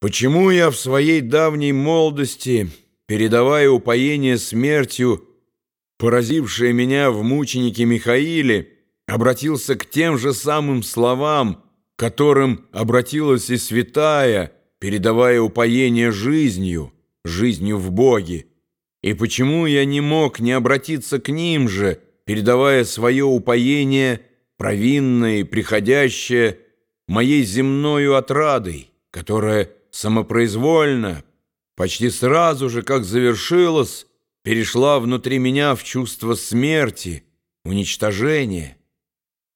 Почему я в своей давней молодости, передавая упоение смертью, поразившее меня в мученике Михаиле, обратился к тем же самым словам, которым обратилась и святая, передавая упоение жизнью, жизнью в Боге? И почему я не мог не обратиться к ним же, передавая свое упоение, провинное и приходящее, моей земною отрадой, которая самопроизвольно, почти сразу же, как завершилась, перешла внутри меня в чувство смерти, уничтожения.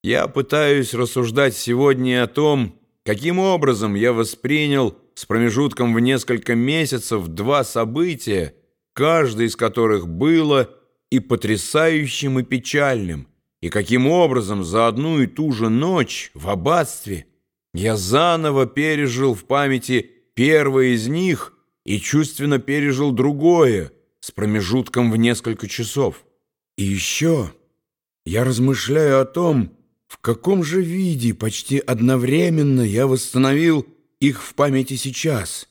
Я пытаюсь рассуждать сегодня о том, каким образом я воспринял с промежутком в несколько месяцев два события, каждое из которых было и потрясающим, и печальным, и каким образом за одну и ту же ночь в аббатстве я заново пережил в памяти первое из них и чувственно пережил другое с промежутком в несколько часов. И еще я размышляю о том, в каком же виде почти одновременно я восстановил их в памяти сейчас,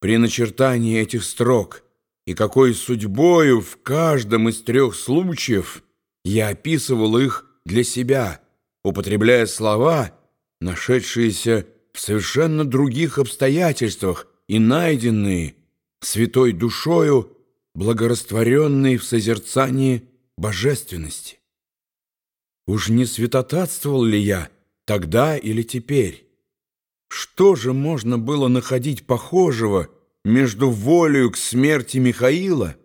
при начертании этих строк, и какой судьбою в каждом из трех случаев я описывал их для себя, употребляя слова, нашедшиеся в совершенно других обстоятельствах и найденные святой душою, благорастворенные в созерцании божественности. Уж не святотатствовал ли я тогда или теперь? Что же можно было находить похожего между волею к смерти Михаила,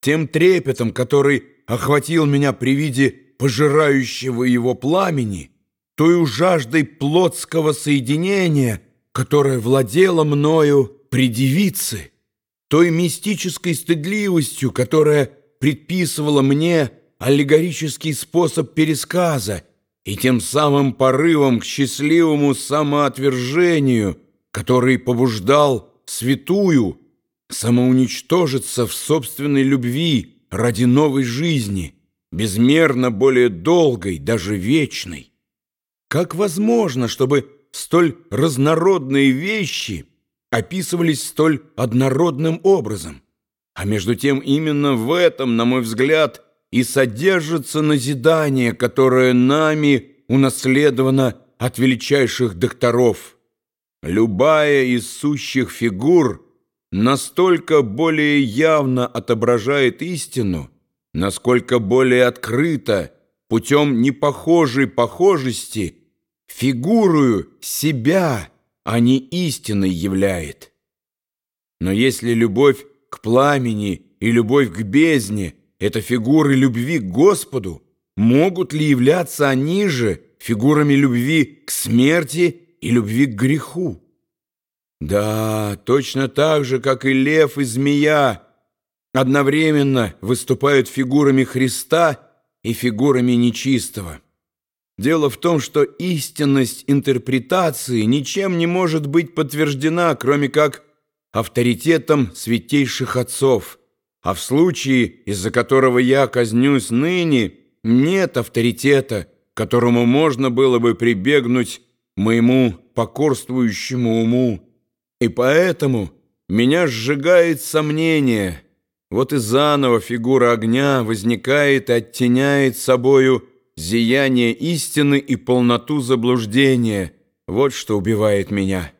тем трепетом, который охватил меня при виде пожирающего его пламени, той жаждой плотского соединения, которая владела мною при девице, той мистической стыдливостью, которая предписывала мне аллегорический способ пересказа и тем самым порывом к счастливому самоотвержению, который побуждал святую самоуничтожиться в собственной любви ради новой жизни, безмерно более долгой, даже вечной. Как возможно, чтобы столь разнородные вещи описывались столь однородным образом? А между тем именно в этом, на мой взгляд, и содержится назидание, которое нами унаследовано от величайших докторов. Любая из сущих фигур настолько более явно отображает истину, насколько более открыто, путем непохожей похожести – фигурую себя, а не истиной являет. Но если любовь к пламени и любовь к бездне — это фигуры любви к Господу, могут ли являться они же фигурами любви к смерти и любви к греху? Да, точно так же, как и лев и змея, одновременно выступают фигурами Христа и фигурами нечистого. Дело в том, что истинность интерпретации ничем не может быть подтверждена, кроме как авторитетом святейших отцов. А в случае, из-за которого я казнюсь ныне, нет авторитета, которому можно было бы прибегнуть моему покорствующему уму. И поэтому меня сжигает сомнение. Вот и заново фигура огня возникает и оттеняет собою зияние истины и полноту заблуждения. Вот что убивает меня».